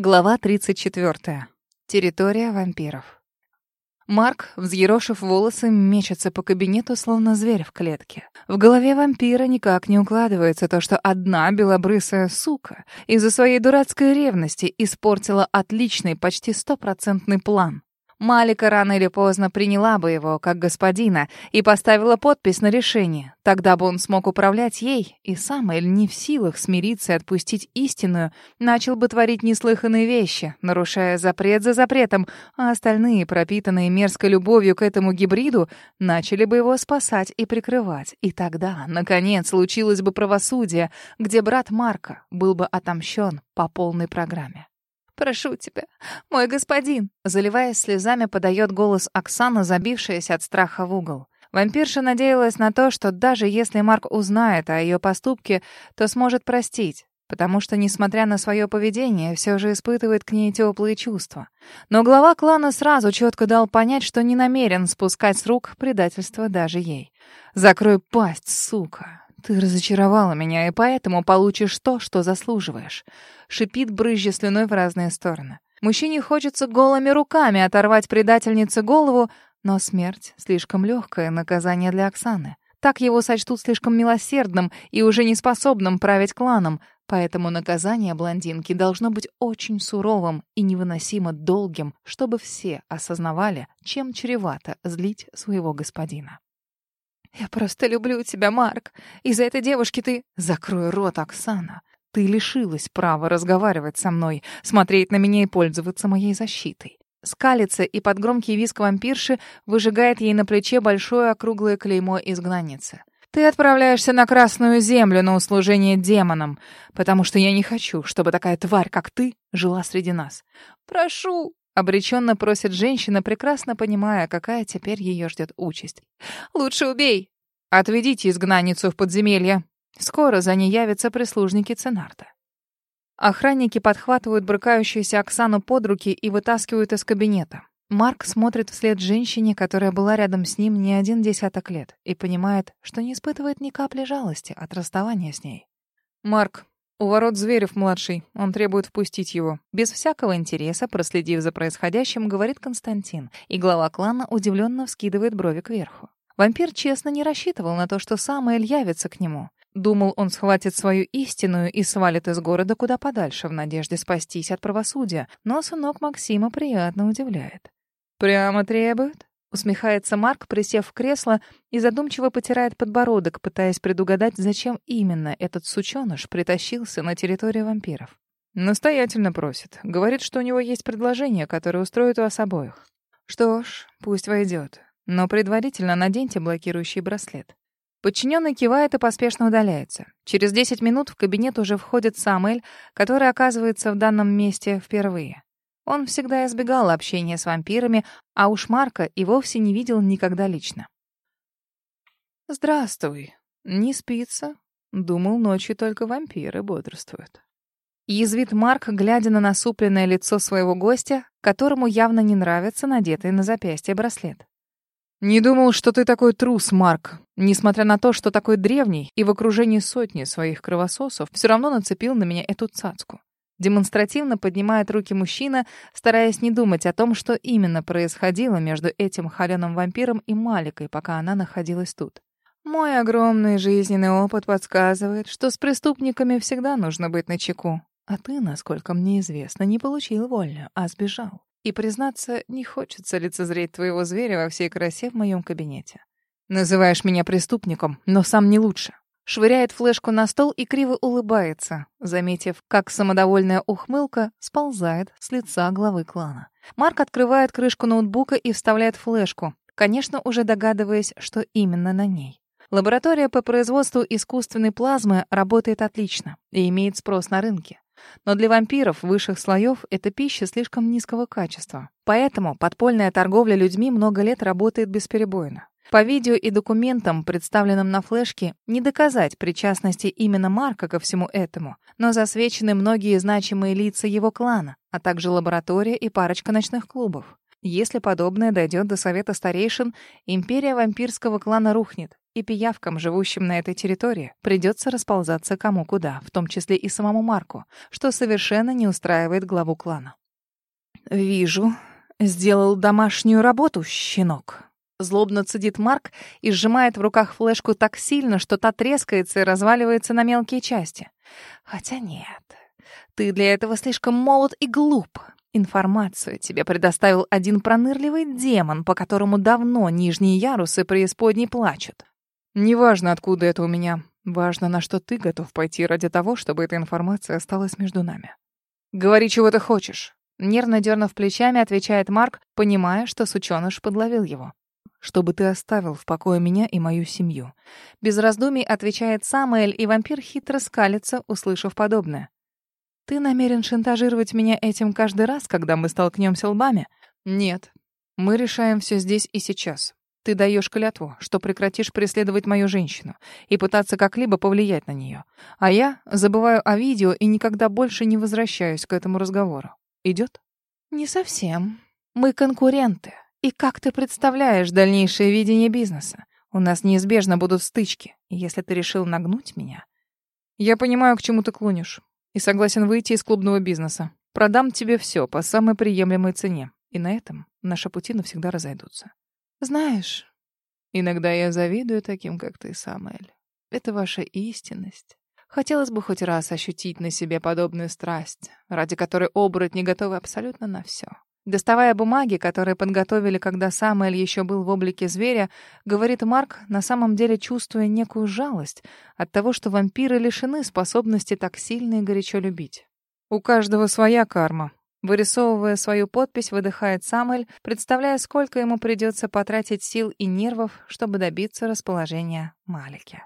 Глава 34. Территория вампиров. Марк, взъерошив волосы, мечется по кабинету, словно зверь в клетке. В голове вампира никак не укладывается то, что одна белобрысая сука из-за своей дурацкой ревности испортила отличный, почти стопроцентный план. Малика рано или поздно приняла бы его как господина и поставила подпись на решение. Тогда бы он смог управлять ей, и сам Эль не в силах смириться и отпустить истинную, начал бы творить неслыханные вещи, нарушая запрет за запретом, а остальные, пропитанные мерзкой любовью к этому гибриду, начали бы его спасать и прикрывать. И тогда, наконец, случилось бы правосудие, где брат Марка был бы отомщен по полной программе. «Прошу тебя, мой господин!» Заливаясь слезами, подает голос Оксана, забившаяся от страха в угол. Вампирша надеялась на то, что даже если Марк узнает о ее поступке, то сможет простить, потому что, несмотря на свое поведение, все же испытывает к ней теплые чувства. Но глава клана сразу четко дал понять, что не намерен спускать с рук предательство даже ей. «Закрой пасть, сука!» «Ты разочаровала меня, и поэтому получишь то, что заслуживаешь», — шипит, брызжа слюной в разные стороны. Мужчине хочется голыми руками оторвать предательнице голову, но смерть — слишком легкое наказание для Оксаны. Так его сочтут слишком милосердным и уже не способным править кланом, поэтому наказание блондинки должно быть очень суровым и невыносимо долгим, чтобы все осознавали, чем чревато злить своего господина. «Я просто люблю тебя, Марк. Из-за этой девушки ты...» «Закрой рот, Оксана. Ты лишилась права разговаривать со мной, смотреть на меня и пользоваться моей защитой». Скалится и под громкий визг вампирши выжигает ей на плече большое округлое клеймо изгнанницы. «Ты отправляешься на Красную Землю на услужение демонам, потому что я не хочу, чтобы такая тварь, как ты, жила среди нас. Прошу!» Обреченно просит женщина, прекрасно понимая, какая теперь ее ждет участь. «Лучше убей!» «Отведите изгнанницу в подземелье!» Скоро за ней явятся прислужники Ценарта. Охранники подхватывают брыкающуюся Оксану под руки и вытаскивают из кабинета. Марк смотрит вслед женщине, которая была рядом с ним не один десяток лет, и понимает, что не испытывает ни капли жалости от расставания с ней. «Марк, «У ворот Зверев-младший. Он требует впустить его». Без всякого интереса, проследив за происходящим, говорит Константин, и глава клана удивленно вскидывает брови кверху. Вампир честно не рассчитывал на то, что сам Эль явится к нему. Думал, он схватит свою истинную и свалит из города куда подальше в надежде спастись от правосудия, но сынок Максима приятно удивляет. «Прямо требует?» Усмехается Марк, присев в кресло и задумчиво потирает подбородок, пытаясь предугадать, зачем именно этот сучёныш притащился на территорию вампиров. Настоятельно просит. Говорит, что у него есть предложение, которое устроит вас обоих. Что ж, пусть войдет. Но предварительно наденьте блокирующий браслет. Подчиненный кивает и поспешно удаляется. Через 10 минут в кабинет уже входит Самуэль, который оказывается в данном месте впервые. Он всегда избегал общения с вампирами, а уж Марка и вовсе не видел никогда лично. «Здравствуй. Не спится?» Думал, ночью только вампиры бодрствуют. Язвит Марк, глядя на насупленное лицо своего гостя, которому явно не нравится надетый на запястье браслет. «Не думал, что ты такой трус, Марк. Несмотря на то, что такой древний и в окружении сотни своих кровососов, все равно нацепил на меня эту цацку. Демонстративно поднимает руки мужчина, стараясь не думать о том, что именно происходило между этим холеным вампиром и Маликой, пока она находилась тут. Мой огромный жизненный опыт подсказывает, что с преступниками всегда нужно быть начеку. А ты, насколько мне известно, не получил вольную, а сбежал. И, признаться, не хочется лицезреть твоего зверя во всей красе в моем кабинете. Называешь меня преступником, но сам не лучше швыряет флешку на стол и криво улыбается, заметив, как самодовольная ухмылка сползает с лица главы клана. Марк открывает крышку ноутбука и вставляет флешку, конечно, уже догадываясь, что именно на ней. Лаборатория по производству искусственной плазмы работает отлично и имеет спрос на рынке. Но для вампиров высших слоев эта пища слишком низкого качества. Поэтому подпольная торговля людьми много лет работает бесперебойно. По видео и документам, представленным на флешке, не доказать причастности именно Марка ко всему этому, но засвечены многие значимые лица его клана, а также лаборатория и парочка ночных клубов. Если подобное дойдет до совета старейшин, империя вампирского клана рухнет, И пиявкам, живущим на этой территории, придется расползаться кому куда, в том числе и самому Марку, что совершенно не устраивает главу клана. «Вижу. Сделал домашнюю работу, щенок». Злобно цедит Марк и сжимает в руках флешку так сильно, что та трескается и разваливается на мелкие части. Хотя нет, ты для этого слишком молод и глуп. Информацию тебе предоставил один пронырливый демон, по которому давно нижние ярусы преисподней плачут. Неважно, откуда это у меня. Важно, на что ты готов пойти ради того, чтобы эта информация осталась между нами. Говори, чего ты хочешь. Нервно дернув плечами, отвечает Марк, понимая, что сучёныш подловил его чтобы ты оставил в покое меня и мою семью. Без раздумий отвечает Самуэль, и вампир хитро скалится, услышав подобное. Ты намерен шантажировать меня этим каждый раз, когда мы столкнемся лбами? Нет. Мы решаем все здесь и сейчас. Ты даешь клятву, что прекратишь преследовать мою женщину и пытаться как-либо повлиять на нее. А я забываю о видео и никогда больше не возвращаюсь к этому разговору. Идет? Не совсем. Мы конкуренты. И как ты представляешь дальнейшее видение бизнеса? У нас неизбежно будут стычки. Если ты решил нагнуть меня... Я понимаю, к чему ты клонишь. И согласен выйти из клубного бизнеса. Продам тебе все по самой приемлемой цене. И на этом наши пути навсегда разойдутся. Знаешь, иногда я завидую таким, как ты, Самуэль. Это ваша истинность. Хотелось бы хоть раз ощутить на себе подобную страсть, ради которой оборотни готовы абсолютно на все. Доставая бумаги, которые подготовили, когда Самуэль еще был в облике зверя, говорит Марк, на самом деле чувствуя некую жалость от того, что вампиры лишены способности так сильно и горячо любить. У каждого своя карма. Вырисовывая свою подпись, выдыхает Самуэль, представляя, сколько ему придется потратить сил и нервов, чтобы добиться расположения Малики.